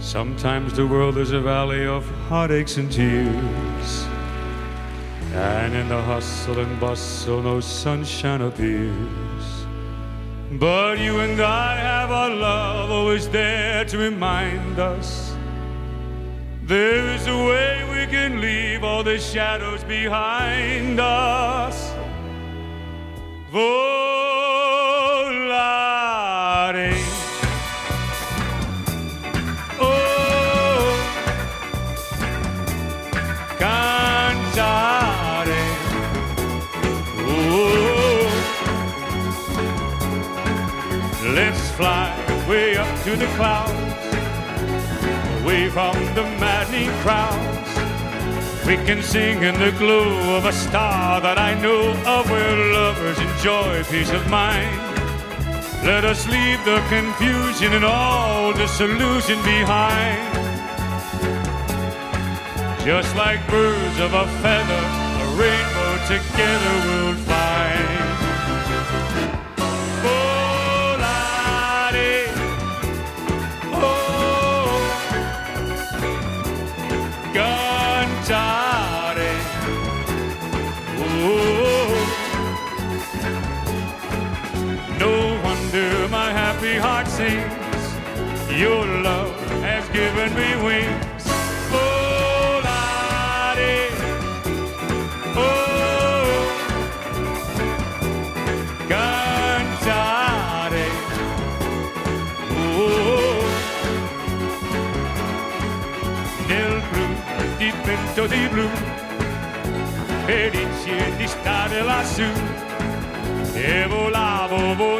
Sometimes the world is a valley of heartaches and tears. And in the hustle and bustle, no sunshine appears. But you and I have our love always there to remind us there is a way we can leave all the shadows behind us. Let's fly way up to the clouds, away from the maddening crowds. We can sing in the glow of a star that I know of where lovers enjoy peace of mind. Let us leave the confusion and all disillusion behind. Just like birds of a feather, a rainbow together we'll find. Sings. Your love has given me wings. Volare, oh, cantare, oh. Nel blu, dipinto di blu, felice di stare lassù. E volavo, volavo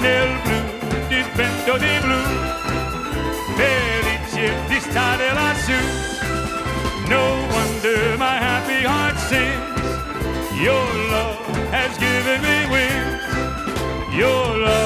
nel blu di vento di blu felice di stare lassù no wonder my happy heart sings. Your love has given me wings. Your love